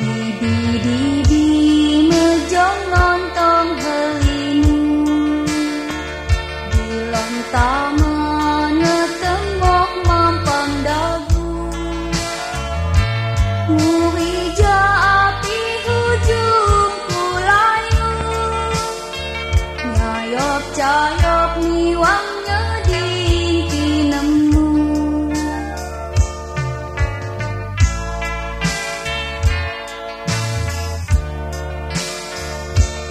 BBDB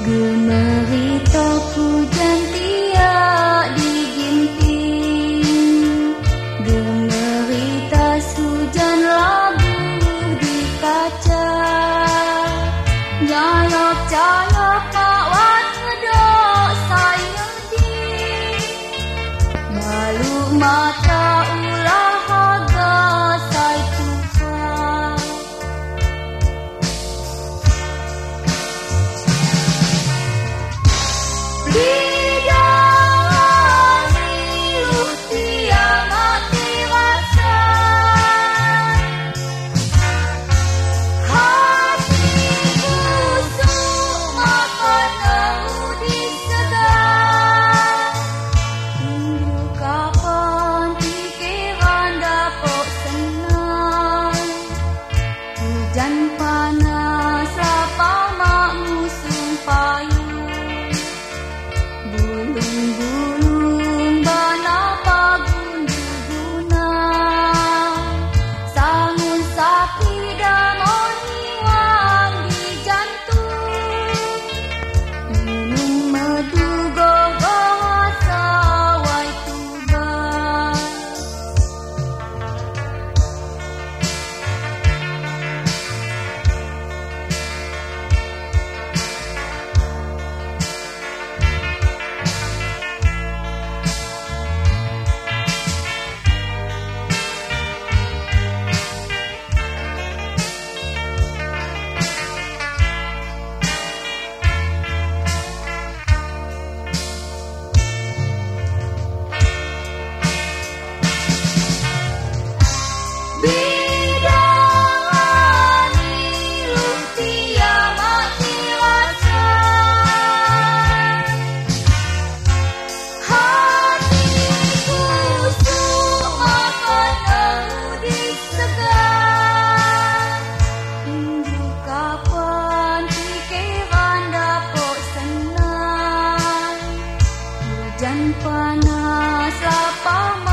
Gemericap hujan tiak diginting. Gemeritas hujan labu di kaca. Nyayok-cayok kawat ngedok sayang di Malu mata 花呢？dan panas lapang